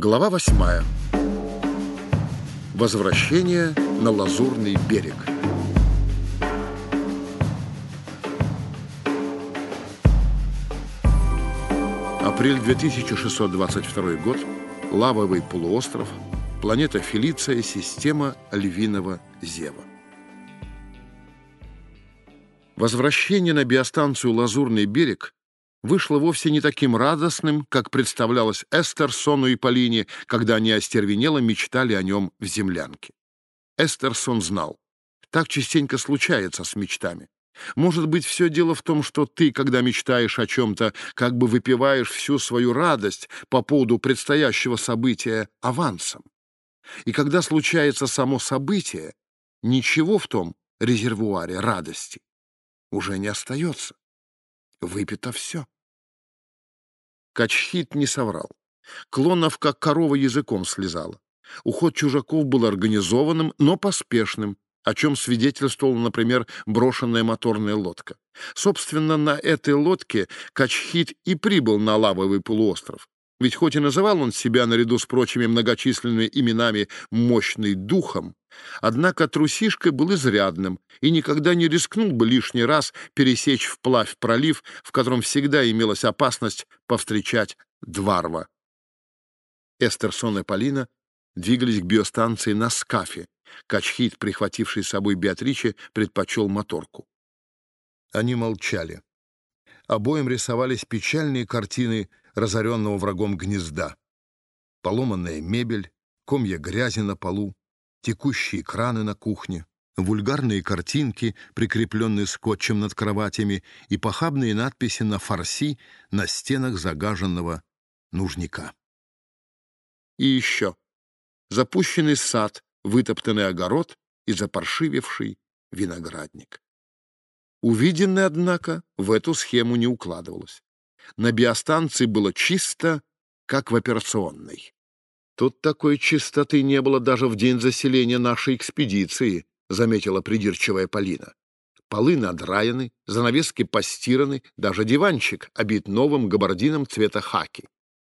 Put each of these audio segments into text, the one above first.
Глава восьмая. Возвращение на Лазурный берег. Апрель 2622 год. Лавовый полуостров. Планета Фелиция. Система Львиного Зева. Возвращение на биостанцию Лазурный берег вышло вовсе не таким радостным, как представлялось Эстерсону и Полине, когда они остервенело мечтали о нем в землянке. Эстерсон знал, так частенько случается с мечтами. Может быть, все дело в том, что ты, когда мечтаешь о чем-то, как бы выпиваешь всю свою радость по поводу предстоящего события авансом. И когда случается само событие, ничего в том резервуаре радости уже не остается. Выпито все. Качхит не соврал. Клонов, как корова, языком слезала. Уход чужаков был организованным, но поспешным, о чем свидетельствовала, например, брошенная моторная лодка. Собственно, на этой лодке Качхит и прибыл на лавовый полуостров. Ведь хоть и называл он себя наряду с прочими многочисленными именами «мощный духом», однако трусишкой был изрядным и никогда не рискнул бы лишний раз пересечь вплавь пролив, в котором всегда имелась опасность повстречать Дварва. Эстерсон и Полина двигались к биостанции на скафе. Качхит, прихвативший с собой Беатриче, предпочел моторку. Они молчали. Обоим рисовались печальные картины разоренного врагом гнезда. Поломанная мебель, комья грязи на полу, текущие краны на кухне, вульгарные картинки, прикрепленные скотчем над кроватями, и похабные надписи на фарси на стенах загаженного нужника. И еще запущенный сад, вытоптанный огород и запаршивевший виноградник. Увиденное, однако, в эту схему не укладывалось. На биостанции было чисто, как в операционной. Тут такой чистоты не было даже в день заселения нашей экспедиции, заметила придирчивая Полина. Полы надраены, занавески постираны, даже диванчик обит новым габардином цвета хаки.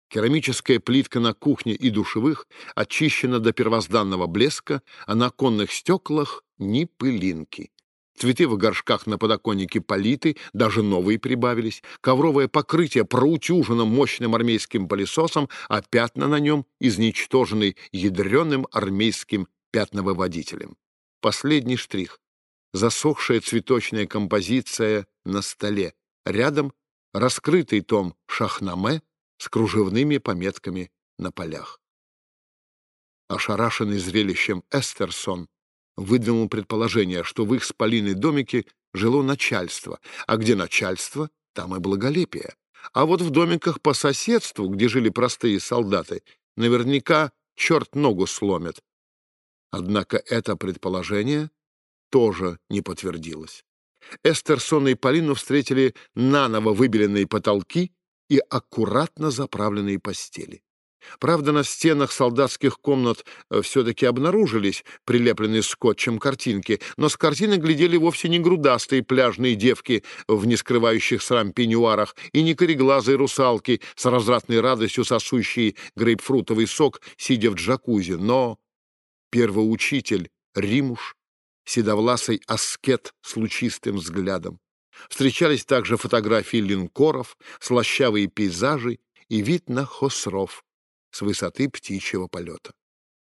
Керамическая плитка на кухне и душевых очищена до первозданного блеска, а на оконных стеклах ни пылинки. Цветы в горшках на подоконнике политы, даже новые прибавились. Ковровое покрытие проутюжено мощным армейским пылесосом, а пятна на нем изничтожены ядреным армейским пятновыводителем. Последний штрих. Засохшая цветочная композиция на столе. Рядом раскрытый том шахнаме с кружевными пометками на полях. Ошарашенный зрелищем Эстерсон выдвинул предположение, что в их с Полиной домике жило начальство, а где начальство, там и благолепие. А вот в домиках по соседству, где жили простые солдаты, наверняка черт ногу сломит. Однако это предположение тоже не подтвердилось. Эстерсон и Полину встретили наново выбеленные потолки и аккуратно заправленные постели. Правда, на стенах солдатских комнат э, все-таки обнаружились прилепленные скотчем картинки, но с картины глядели вовсе не грудастые пляжные девки в нескрывающих срам пеньюарах и не кореглазые русалки с развратной радостью сосущие грейпфрутовый сок, сидя в джакузи, но первоучитель Римуш, седовласый аскет с лучистым взглядом. Встречались также фотографии линкоров, слащавые пейзажи и вид на Хосров, с высоты птичьего полета.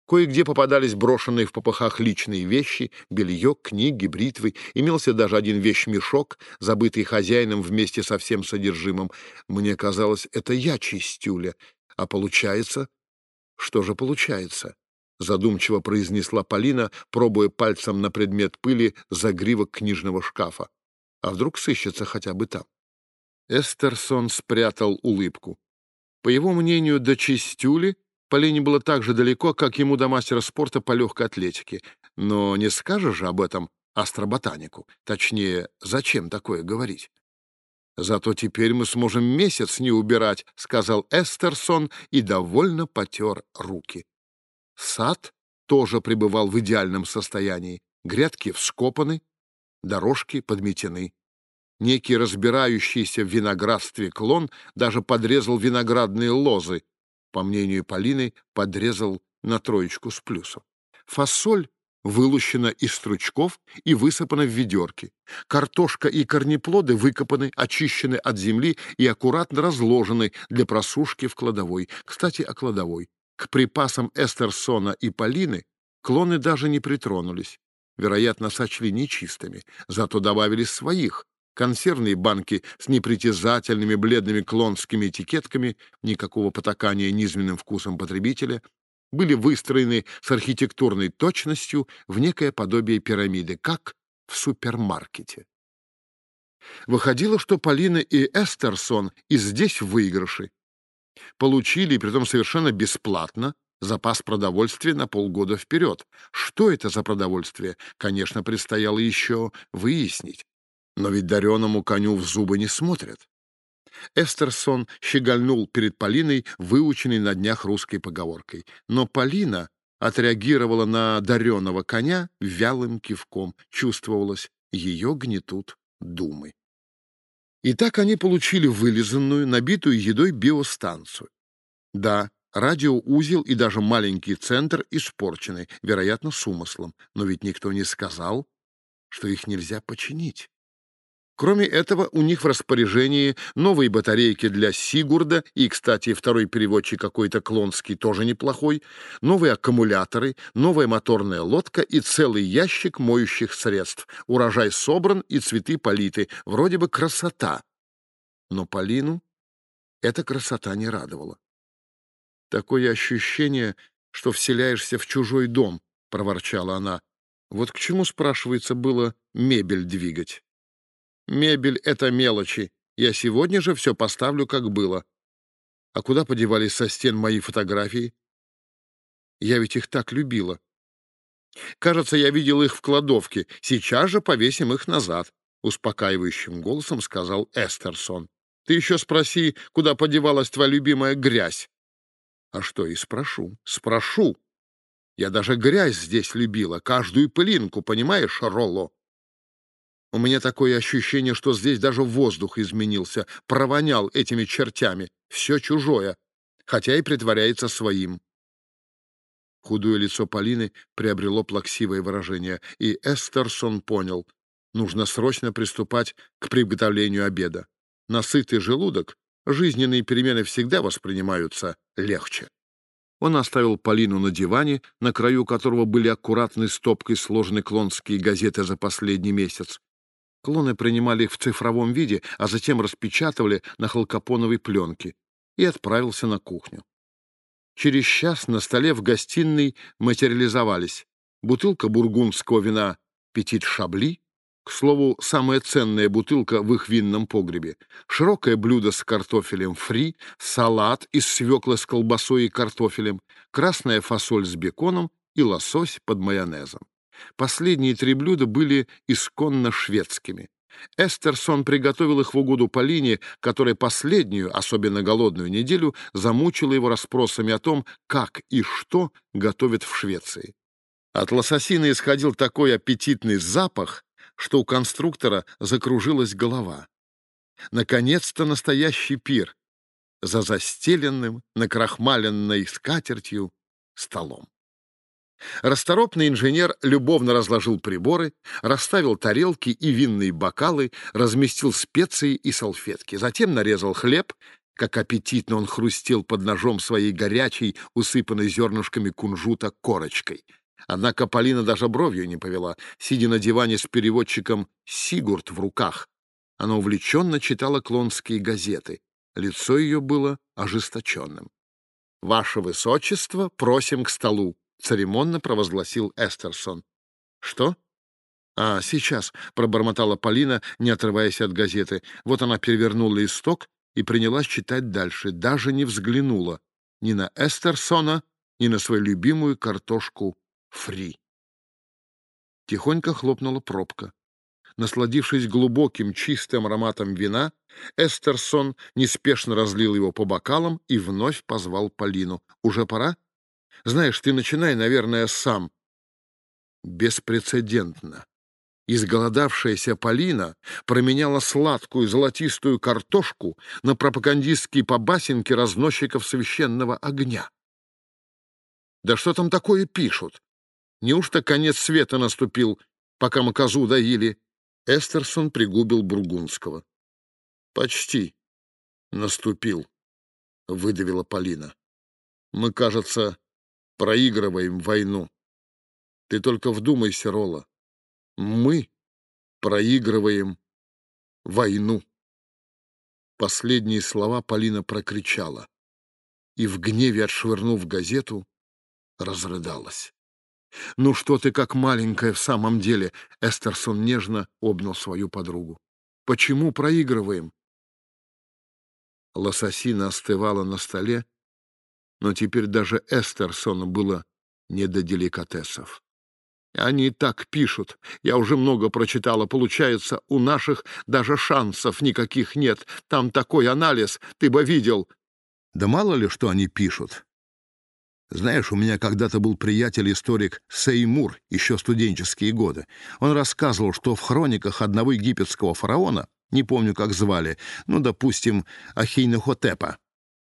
Кое-где попадались брошенные в попыхах личные вещи, белье, книги, бритвы. Имелся даже один вещмешок, забытый хозяином вместе со всем содержимым. Мне казалось, это я чистюля. А получается... Что же получается? Задумчиво произнесла Полина, пробуя пальцем на предмет пыли загривок книжного шкафа. А вдруг сыщется хотя бы там? Эстерсон спрятал улыбку. По его мнению, до Чистюли Полине было так же далеко, как ему до мастера спорта по легкой атлетике. Но не скажешь же об этом астроботанику. Точнее, зачем такое говорить? «Зато теперь мы сможем месяц не убирать», — сказал Эстерсон и довольно потер руки. Сад тоже пребывал в идеальном состоянии. Грядки вскопаны, дорожки подметены. Некий разбирающийся в виноградстве клон даже подрезал виноградные лозы. по мнению Полины, подрезал на троечку с плюсом. Фасоль вылущена из стручков и высыпана в ведерки. Картошка и корнеплоды выкопаны, очищены от земли и аккуратно разложены для просушки в кладовой. Кстати, о кладовой. К припасам Эстерсона и Полины клоны даже не притронулись. Вероятно, сочли нечистыми, зато добавили своих. Консервные банки с непритязательными бледными клонскими этикетками, никакого потакания низменным вкусом потребителя, были выстроены с архитектурной точностью в некое подобие пирамиды, как в супермаркете. Выходило, что Полина и Эстерсон и здесь в выигрыше. Получили, притом совершенно бесплатно, запас продовольствия на полгода вперед. Что это за продовольствие, конечно, предстояло еще выяснить. Но ведь дареному коню в зубы не смотрят. Эстерсон щегольнул перед Полиной, выученной на днях русской поговоркой. Но Полина отреагировала на дареного коня вялым кивком. Чувствовалось, ее гнетут думы. И так они получили вылизанную, набитую едой биостанцию. Да, радиоузел и даже маленький центр испорчены, вероятно, с умыслом, но ведь никто не сказал, что их нельзя починить. Кроме этого, у них в распоряжении новые батарейки для Сигурда, и, кстати, второй переводчик какой-то клонский, тоже неплохой, новые аккумуляторы, новая моторная лодка и целый ящик моющих средств. Урожай собран и цветы политы. Вроде бы красота. Но Полину эта красота не радовала. «Такое ощущение, что вселяешься в чужой дом», — проворчала она. «Вот к чему, спрашивается, было мебель двигать?» Мебель — это мелочи. Я сегодня же все поставлю, как было. А куда подевались со стен мои фотографии? Я ведь их так любила. Кажется, я видел их в кладовке. Сейчас же повесим их назад, — успокаивающим голосом сказал Эстерсон. Ты еще спроси, куда подевалась твоя любимая грязь. А что, и спрошу. Спрошу. Я даже грязь здесь любила, каждую пылинку, понимаешь, Ролло? У меня такое ощущение, что здесь даже воздух изменился, провонял этими чертями, все чужое, хотя и притворяется своим. Худое лицо Полины приобрело плаксивое выражение, и Эстерсон понял, нужно срочно приступать к приготовлению обеда. Насытый желудок, жизненные перемены всегда воспринимаются легче. Он оставил Полину на диване, на краю которого были аккуратной стопкой сложены клонские газеты за последний месяц, Клоны принимали их в цифровом виде, а затем распечатывали на халкопоновой пленке, и отправился на кухню. Через час на столе в гостиной материализовались бутылка бургундского вина «Петит Шабли», к слову, самая ценная бутылка в их винном погребе, широкое блюдо с картофелем фри, салат из свеклы с колбасой и картофелем, красная фасоль с беконом и лосось под майонезом. Последние три блюда были исконно шведскими. Эстерсон приготовил их в угоду Полине, которая последнюю, особенно голодную неделю, замучила его расспросами о том, как и что готовят в Швеции. От лососины исходил такой аппетитный запах, что у конструктора закружилась голова. Наконец-то настоящий пир за застеленным, накрахмаленной скатертью столом. Расторопный инженер любовно разложил приборы, расставил тарелки и винные бокалы, разместил специи и салфетки. Затем нарезал хлеб, как аппетитно он хрустел под ножом своей горячей, усыпанной зернышками кунжута, корочкой. Однако Полина даже бровью не повела, сидя на диване с переводчиком «Сигурд» в руках. Она увлеченно читала клонские газеты. Лицо ее было ожесточенным. «Ваше Высочество, просим к столу», — церемонно провозгласил Эстерсон. «Что?» «А, сейчас», — пробормотала Полина, не отрываясь от газеты. Вот она перевернула листок и принялась читать дальше, даже не взглянула ни на Эстерсона, ни на свою любимую картошку фри. Тихонько хлопнула пробка. Насладившись глубоким чистым ароматом вина, Эстерсон неспешно разлил его по бокалам и вновь позвал Полину. «Уже пора?» Знаешь, ты начинай, наверное, сам. Беспрецедентно. Изголодавшаяся Полина променяла сладкую золотистую картошку на пропагандистские побасенки разносчиков священного огня. Да что там такое пишут? Неужто конец света наступил, пока мы козу доили? Эстерсон пригубил Бургундского. Почти наступил, выдавила Полина. Мы, кажется, проигрываем войну. Ты только вдумайся, Рола. Мы проигрываем войну. Последние слова Полина прокричала и в гневе, отшвырнув газету, разрыдалась. «Ну что ты как маленькая в самом деле?» Эстерсон нежно обнял свою подругу. «Почему проигрываем?» Лососина остывала на столе, но теперь даже Эстерсону было не до деликатесов. Они так пишут. Я уже много прочитала. Получается, у наших даже шансов никаких нет. Там такой анализ, ты бы видел. Да мало ли, что они пишут. Знаешь, у меня когда-то был приятель-историк Сеймур, еще студенческие годы. Он рассказывал, что в хрониках одного египетского фараона, не помню, как звали, ну, допустим, Ахейнехотепа,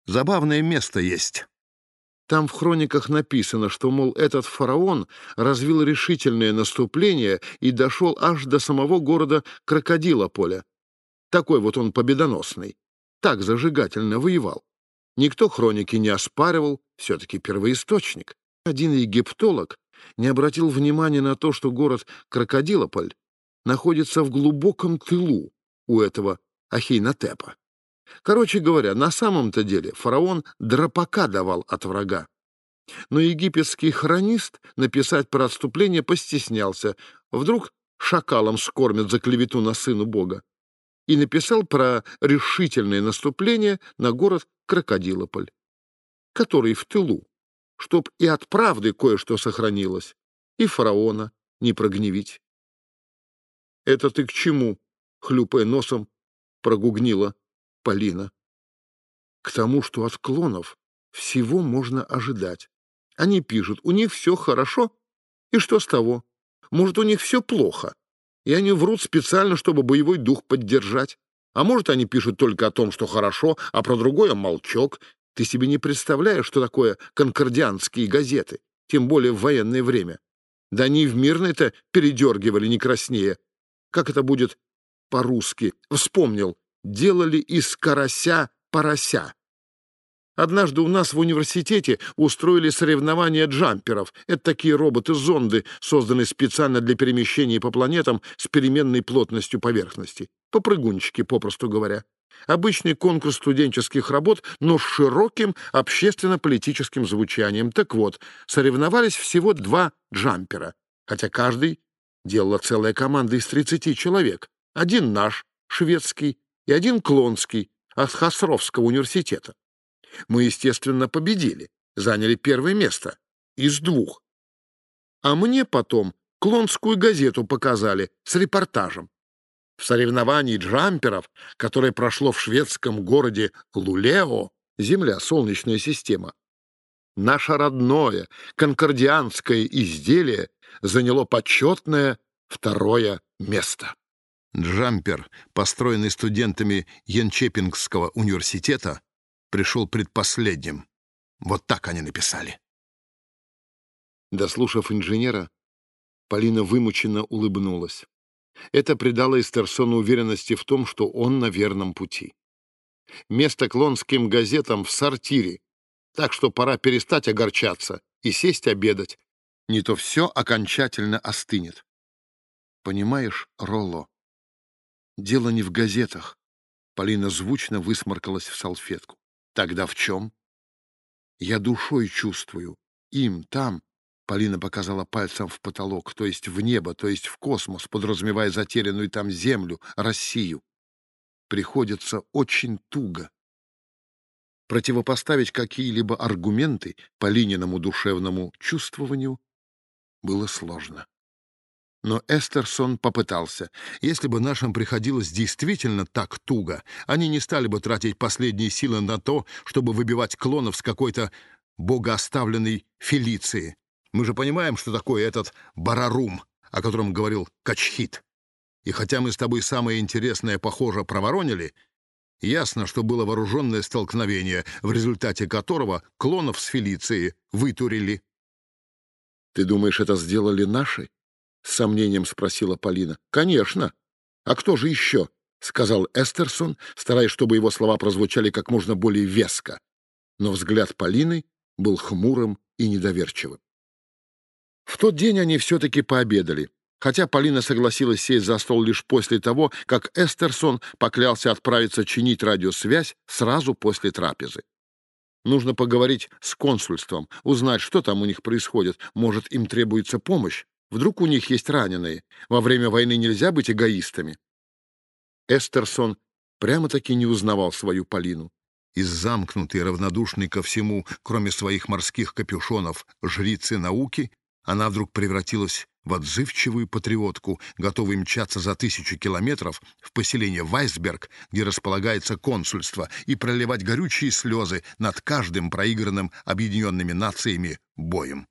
забавное место есть. Там в хрониках написано, что, мол, этот фараон развил решительное наступление и дошел аж до самого города Крокодилополя. Такой вот он победоносный. Так зажигательно воевал. Никто хроники не оспаривал, все-таки первоисточник. Один египтолог не обратил внимания на то, что город Крокодилополь находится в глубоком тылу у этого Ахейнатепа. Короче говоря, на самом-то деле фараон дропака давал от врага. Но египетский хронист написать про отступление постеснялся. Вдруг шакалом скормят за клевету на сыну бога. И написал про решительное наступление на город Крокодилополь, который в тылу, чтоб и от правды кое-что сохранилось, и фараона не прогневить. «Это ты к чему?» — хлюпая носом, прогугнила Полина. К тому, что от клонов всего можно ожидать. Они пишут, у них все хорошо, и что с того? Может, у них все плохо, и они врут специально, чтобы боевой дух поддержать. А может, они пишут только о том, что хорошо, а про другое молчок. Ты себе не представляешь, что такое конкордианские газеты, тем более в военное время. Да они в мирное-то передергивали не краснее. Как это будет по-русски? Вспомнил делали из карася порося. Однажды у нас в университете устроили соревнования джамперов. Это такие роботы-зонды, созданные специально для перемещения по планетам с переменной плотностью поверхности. Попрыгунчики, попросту говоря. Обычный конкурс студенческих работ, но с широким общественно-политическим звучанием. Так вот, соревновались всего два джампера, хотя каждый делала целая команда из 30 человек. Один наш, шведский, и один Клонский от Хасровского университета. Мы, естественно, победили, заняли первое место из двух. А мне потом Клонскую газету показали с репортажем. В соревновании джамперов, которое прошло в шведском городе Лулео, Земля, Солнечная система, наше родное конкордианское изделие заняло почетное второе место. Джампер, построенный студентами Янчепингского университета, пришел предпоследним. Вот так они написали. Дослушав инженера, Полина вымученно улыбнулась. Это придало Эстерсону уверенности в том, что он на верном пути. Место клонским газетам в сортире, так что пора перестать огорчаться и сесть обедать. Не то все окончательно остынет. Понимаешь, Ролло, Дело не в газетах. Полина звучно высморкалась в салфетку. Тогда в чем? Я душой чувствую. Им там, Полина показала пальцем в потолок, то есть в небо, то есть в космос, подразумевая затерянную там землю, Россию. Приходится очень туго. Противопоставить какие-либо аргументы Полининому душевному чувствованию было сложно. Но Эстерсон попытался. Если бы нашим приходилось действительно так туго, они не стали бы тратить последние силы на то, чтобы выбивать клонов с какой-то богооставленной Фелиции. Мы же понимаем, что такое этот барарум, о котором говорил Качхит. И хотя мы с тобой самое интересное, похоже, проворонили, ясно, что было вооруженное столкновение, в результате которого клонов с Фелиции вытурили. «Ты думаешь, это сделали наши?» — с сомнением спросила Полина. «Конечно. А кто же еще?» — сказал Эстерсон, стараясь, чтобы его слова прозвучали как можно более веско. Но взгляд Полины был хмурым и недоверчивым. В тот день они все-таки пообедали, хотя Полина согласилась сесть за стол лишь после того, как Эстерсон поклялся отправиться чинить радиосвязь сразу после трапезы. Нужно поговорить с консульством, узнать, что там у них происходит. Может, им требуется помощь? Вдруг у них есть раненые? Во время войны нельзя быть эгоистами. Эстерсон прямо-таки не узнавал свою Полину. Из замкнутой, равнодушной ко всему, кроме своих морских капюшонов, жрицы науки, она вдруг превратилась в отзывчивую патриотку, готовую мчаться за тысячу километров в поселение Вайсберг, где располагается консульство, и проливать горючие слезы над каждым проигранным объединенными нациями боем.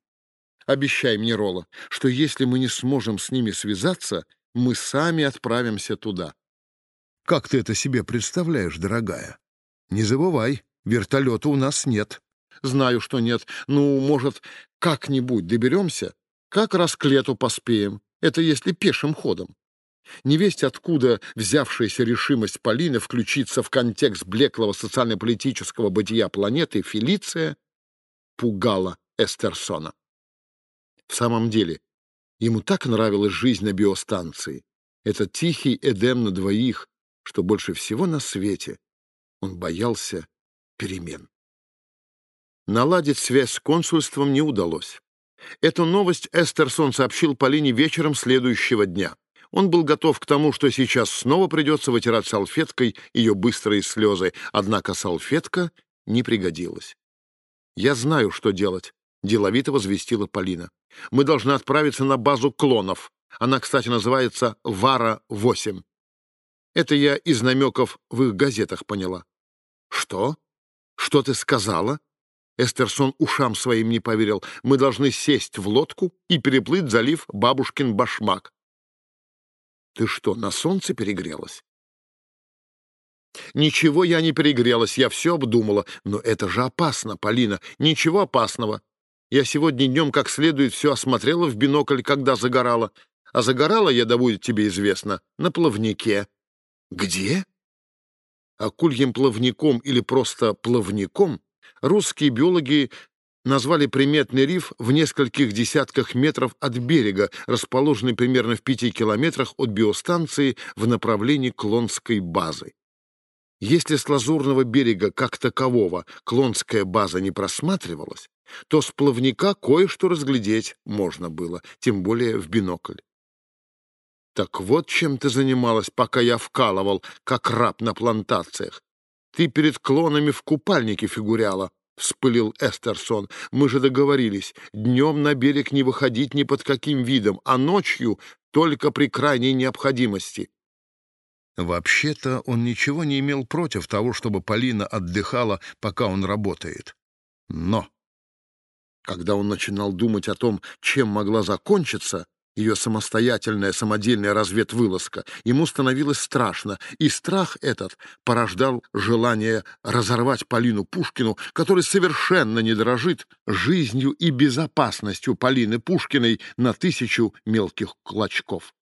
«Обещай мне, Ролла, что если мы не сможем с ними связаться, мы сами отправимся туда». «Как ты это себе представляешь, дорогая? Не забывай, вертолета у нас нет». Знаю, что нет. Ну, может, как-нибудь доберемся? Как раз к лету поспеем. Это если пешим ходом. Невесть откуда взявшаяся решимость Полины включиться в контекст блеклого социально-политического бытия планеты Фелиция пугала Эстерсона. В самом деле, ему так нравилась жизнь на биостанции. Этот тихий Эдем на двоих, что больше всего на свете он боялся перемен. Наладить связь с консульством не удалось. Эту новость Эстерсон сообщил Полине вечером следующего дня. Он был готов к тому, что сейчас снова придется вытирать салфеткой ее быстрые слезы, однако салфетка не пригодилась. «Я знаю, что делать», — деловито возвестила Полина. «Мы должны отправиться на базу клонов. Она, кстати, называется «Вара-8». Это я из намеков в их газетах поняла». «Что? Что ты сказала?» Эстерсон ушам своим не поверил. Мы должны сесть в лодку и переплыть залив Бабушкин башмак. Ты что, на солнце перегрелась? Ничего я не перегрелась, я все обдумала. Но это же опасно, Полина. Ничего опасного. Я сегодня днем как следует все осмотрела в бинокль, когда загорала. А загорала я, да будет тебе известно, на плавнике. Где? Акульем плавником или просто плавником русские биологи назвали приметный риф в нескольких десятках метров от берега, расположенный примерно в пяти километрах от биостанции в направлении Клонской базы. Если с лазурного берега как такового Клонская база не просматривалась, то с плавника кое-что разглядеть можно было, тем более в бинокль. Так вот чем ты занималась, пока я вкалывал, как раб на плантациях. Ты перед клонами в купальнике фигуряла, — вспылил Эстерсон. «Мы же договорились, днем на берег не выходить ни под каким видом, а ночью только при крайней необходимости». Вообще-то он ничего не имел против того, чтобы Полина отдыхала, пока он работает. Но... Когда он начинал думать о том, чем могла закончиться ее самостоятельная самодельная разведвылазка, ему становилось страшно, и страх этот порождал желание разорвать Полину Пушкину, который совершенно не дорожит жизнью и безопасностью Полины Пушкиной на тысячу мелких клочков.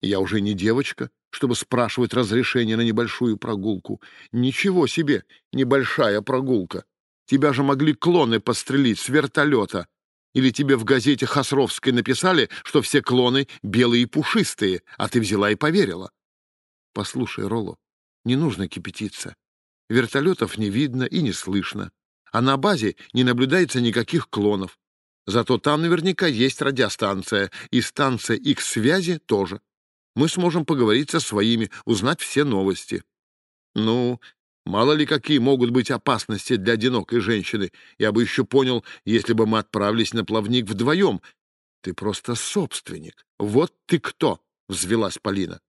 Я уже не девочка, чтобы спрашивать разрешение на небольшую прогулку. Ничего себе, небольшая прогулка. Тебя же могли клоны пострелить с вертолета, или тебе в газете Хасровской написали, что все клоны белые и пушистые, а ты взяла и поверила? Послушай, Ролло, не нужно кипятиться. Вертолетов не видно и не слышно. А на базе не наблюдается никаких клонов. Зато там наверняка есть радиостанция, и станция X-связи тоже. Мы сможем поговорить со своими, узнать все новости. Ну, Мало ли какие могут быть опасности для одинокой женщины. Я бы еще понял, если бы мы отправились на плавник вдвоем. Ты просто собственник. Вот ты кто, — взвелась Полина.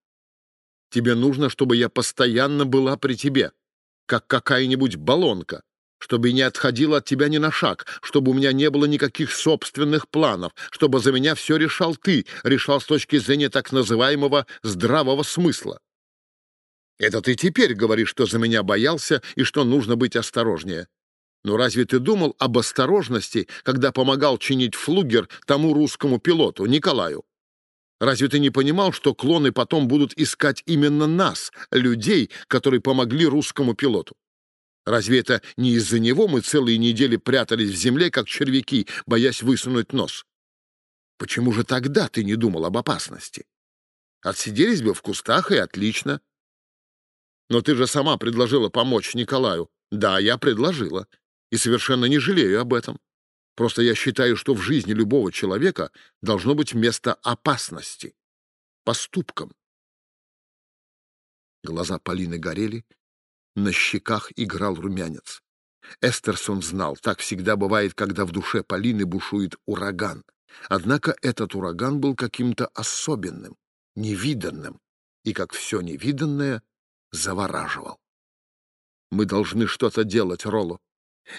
Тебе нужно, чтобы я постоянно была при тебе, как какая-нибудь баллонка. Чтобы не отходила от тебя ни на шаг, чтобы у меня не было никаких собственных планов, чтобы за меня все решал ты, решал с точки зрения так называемого здравого смысла. Это ты теперь говоришь, что за меня боялся и что нужно быть осторожнее. Но разве ты думал об осторожности, когда помогал чинить флугер тому русскому пилоту, Николаю? Разве ты не понимал, что клоны потом будут искать именно нас, людей, которые помогли русскому пилоту? Разве это не из-за него мы целые недели прятались в земле, как червяки, боясь высунуть нос? Почему же тогда ты не думал об опасности? Отсиделись бы в кустах, и отлично. Но ты же сама предложила помочь Николаю. Да, я предложила. И совершенно не жалею об этом. Просто я считаю, что в жизни любого человека должно быть место опасности. Поступкам. Глаза Полины горели, на щеках играл румянец. Эстерсон знал, так всегда бывает, когда в душе Полины бушует ураган. Однако этот ураган был каким-то особенным, невиданным, и, как все невиданное, завораживал. «Мы должны что-то делать, Ролло.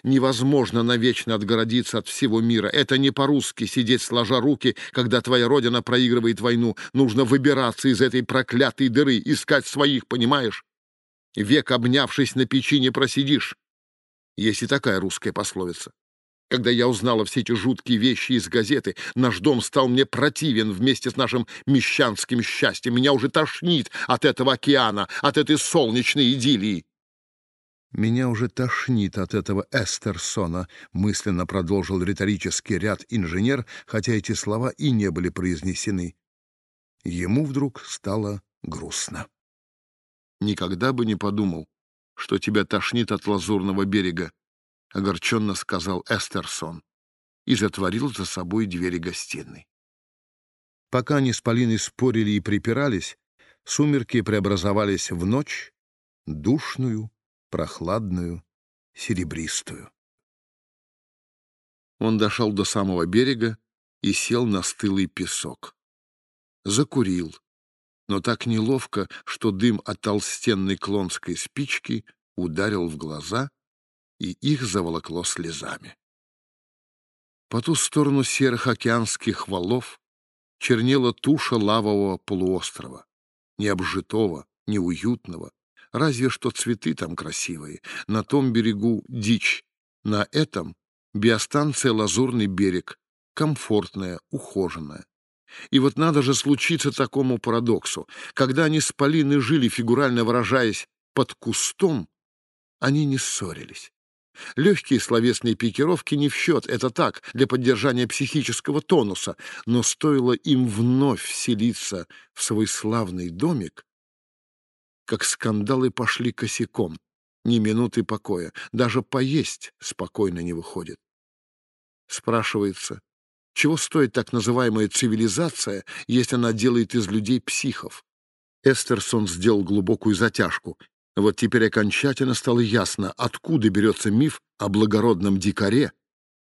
Невозможно навечно отгородиться от всего мира. Это не по-русски сидеть сложа руки, когда твоя родина проигрывает войну. Нужно выбираться из этой проклятой дыры, искать своих, понимаешь? Век обнявшись на печи не просидишь. Есть и такая русская пословица. Когда я узнала все эти жуткие вещи из газеты, наш дом стал мне противен вместе с нашим мещанским счастьем. Меня уже тошнит от этого океана, от этой солнечной идиллии. «Меня уже тошнит от этого Эстерсона», — мысленно продолжил риторический ряд инженер, хотя эти слова и не были произнесены. Ему вдруг стало грустно. Никогда бы не подумал, что тебя тошнит от лазурного берега, — огорченно сказал Эстерсон и затворил за собой двери гостиной. Пока они с Полиной спорили и припирались, сумерки преобразовались в ночь, душную, прохладную, серебристую. Он дошел до самого берега и сел на стылый песок. Закурил, но так неловко, что дым от толстенной клонской спички ударил в глаза, и их заволокло слезами. По ту сторону серых океанских валов чернела туша лавового полуострова, необжитого, неуютного, разве что цветы там красивые. На том берегу дичь, на этом биостанция «Лазурный берег», комфортная, ухоженная. И вот надо же случиться такому парадоксу. Когда они с Полиной жили, фигурально выражаясь, под кустом, они не ссорились. Легкие словесные пикировки не в счет, это так, для поддержания психического тонуса, но стоило им вновь вселиться в свой славный домик, как скандалы пошли косяком, ни минуты покоя, даже поесть спокойно не выходит. Спрашивается, чего стоит так называемая цивилизация, если она делает из людей психов? Эстерсон сделал глубокую затяжку. Вот теперь окончательно стало ясно, откуда берется миф о благородном дикаре,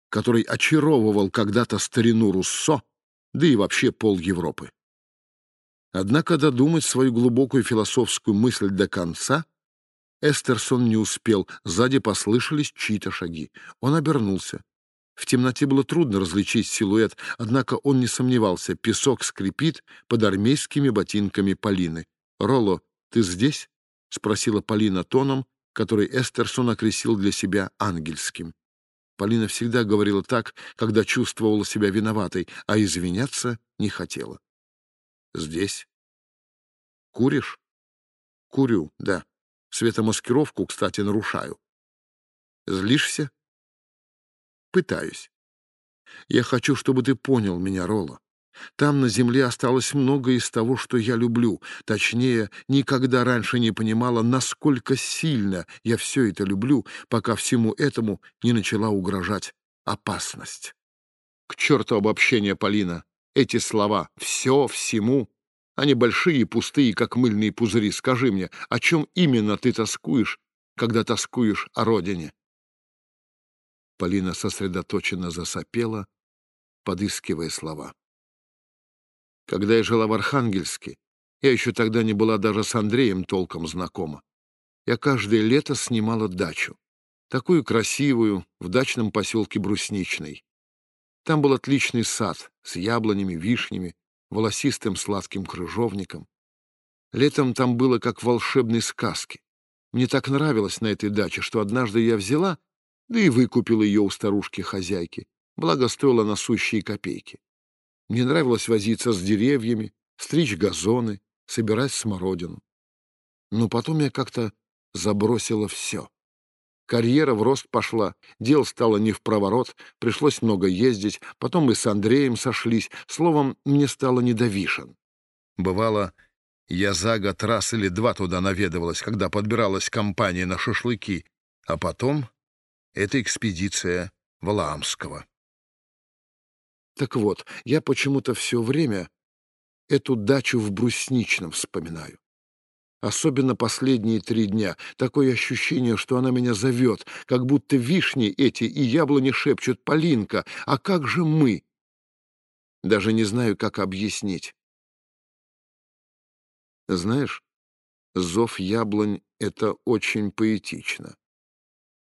который очаровывал когда-то старину Руссо, да и вообще пол Европы. Однако додумать свою глубокую философскую мысль до конца Эстерсон не успел, сзади послышались чьи-то шаги. Он обернулся. В темноте было трудно различить силуэт, однако он не сомневался, песок скрипит под армейскими ботинками Полины. «Ролло, ты здесь?» — спросила Полина тоном, который Эстерсон окрестил для себя ангельским. Полина всегда говорила так, когда чувствовала себя виноватой, а извиняться не хотела. «Здесь». «Куришь?» «Курю, да. Светомаскировку, кстати, нарушаю». «Злишься?» Пытаюсь. Я хочу, чтобы ты понял меня, Ролла. Там на земле осталось много из того, что я люблю. Точнее, никогда раньше не понимала, насколько сильно я все это люблю, пока всему этому не начала угрожать опасность. К черту обобщение, Полина. Эти слова «все», «всему» Они большие и пустые, как мыльные пузыри. Скажи мне, о чем именно ты тоскуешь, когда тоскуешь о родине? Полина сосредоточенно засопела, подыскивая слова. Когда я жила в Архангельске, я еще тогда не была даже с Андреем толком знакома. Я каждое лето снимала дачу. Такую красивую, в дачном поселке Брусничный. Там был отличный сад с яблонями, вишнями, волосистым сладким крыжовником. Летом там было как в волшебной сказке. Мне так нравилось на этой даче, что однажды я взяла, да и выкупила ее у старушки-хозяйки, благо стоила на сущие копейки. Мне нравилось возиться с деревьями, стричь газоны, собирать смородину. Но потом я как-то забросила все. Карьера в рост пошла, дел стало не в проворот, пришлось много ездить, потом мы с Андреем сошлись, словом, мне стало недовишен. Бывало, я за год раз или два туда наведывалась, когда подбиралась компания на шашлыки, а потом эта экспедиция Валаамского. Так вот, я почему-то все время эту дачу в Брусничном вспоминаю. Особенно последние три дня. Такое ощущение, что она меня зовет, как будто вишни эти и яблони шепчут «Полинка, а как же мы?» Даже не знаю, как объяснить. Знаешь, зов яблонь — это очень поэтично.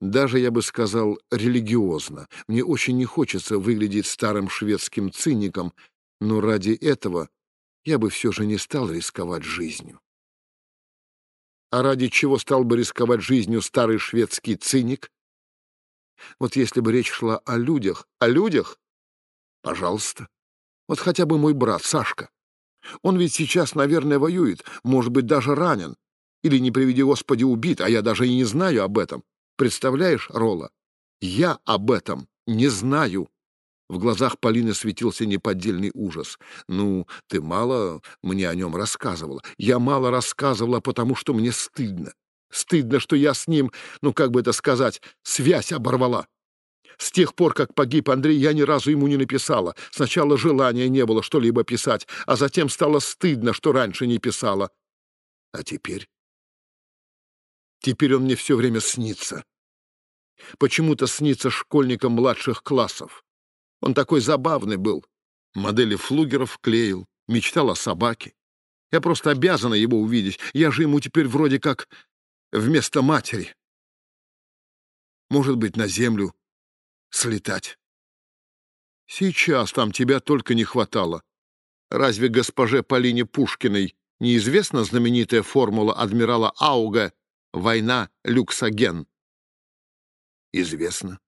Даже, я бы сказал, религиозно. Мне очень не хочется выглядеть старым шведским циником, но ради этого я бы все же не стал рисковать жизнью. А ради чего стал бы рисковать жизнью старый шведский циник? Вот если бы речь шла о людях, о людях, пожалуйста. Вот хотя бы мой брат Сашка. Он ведь сейчас, наверное, воюет, может быть, даже ранен. Или, не приведи Господи, убит, а я даже и не знаю об этом. Представляешь, Рола? Я об этом не знаю. В глазах Полины светился неподдельный ужас. «Ну, ты мало мне о нем рассказывала. Я мало рассказывала, потому что мне стыдно. Стыдно, что я с ним, ну, как бы это сказать, связь оборвала. С тех пор, как погиб Андрей, я ни разу ему не написала. Сначала желания не было что-либо писать, а затем стало стыдно, что раньше не писала. А теперь? Теперь он мне все время снится. Почему-то снится школьникам младших классов. Он такой забавный был. Модели флугеров клеил, мечтал о собаке. Я просто обязана его увидеть. Я же ему теперь вроде как вместо матери. Может быть, на землю слетать. Сейчас там тебя только не хватало. Разве госпоже Полине Пушкиной неизвестна знаменитая формула адмирала Ауга «Война люксоген»? Известно.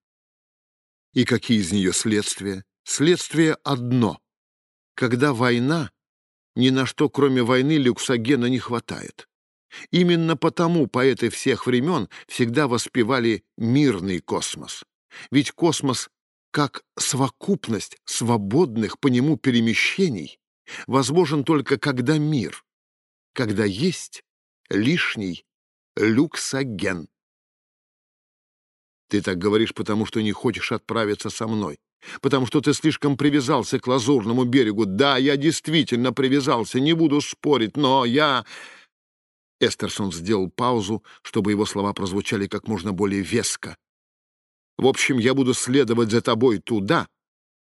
И какие из нее следствия? Следствие одно. Когда война, ни на что, кроме войны, люксогена не хватает. Именно потому поэты всех времен всегда воспевали мирный космос. Ведь космос, как совокупность свободных по нему перемещений, возможен только когда мир, когда есть лишний люксоген. Ты так говоришь, потому что не хочешь отправиться со мной. Потому что ты слишком привязался к Лазурному берегу. Да, я действительно привязался, не буду спорить, но я...» Эстерсон сделал паузу, чтобы его слова прозвучали как можно более веско. «В общем, я буду следовать за тобой туда,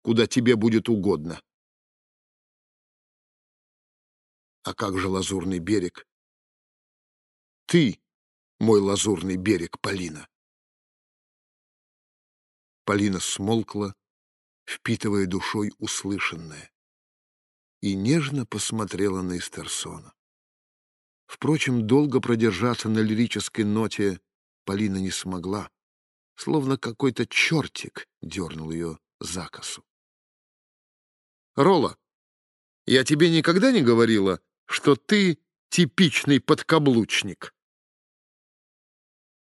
куда тебе будет угодно». «А как же Лазурный берег?» «Ты, мой Лазурный берег, Полина». Полина смолкла, впитывая душой услышанное, и нежно посмотрела на Эстерсона. Впрочем, долго продержаться на лирической ноте Полина не смогла, словно какой-то чертик дернул ее за косу. «Рола, я тебе никогда не говорила, что ты типичный подкаблучник?»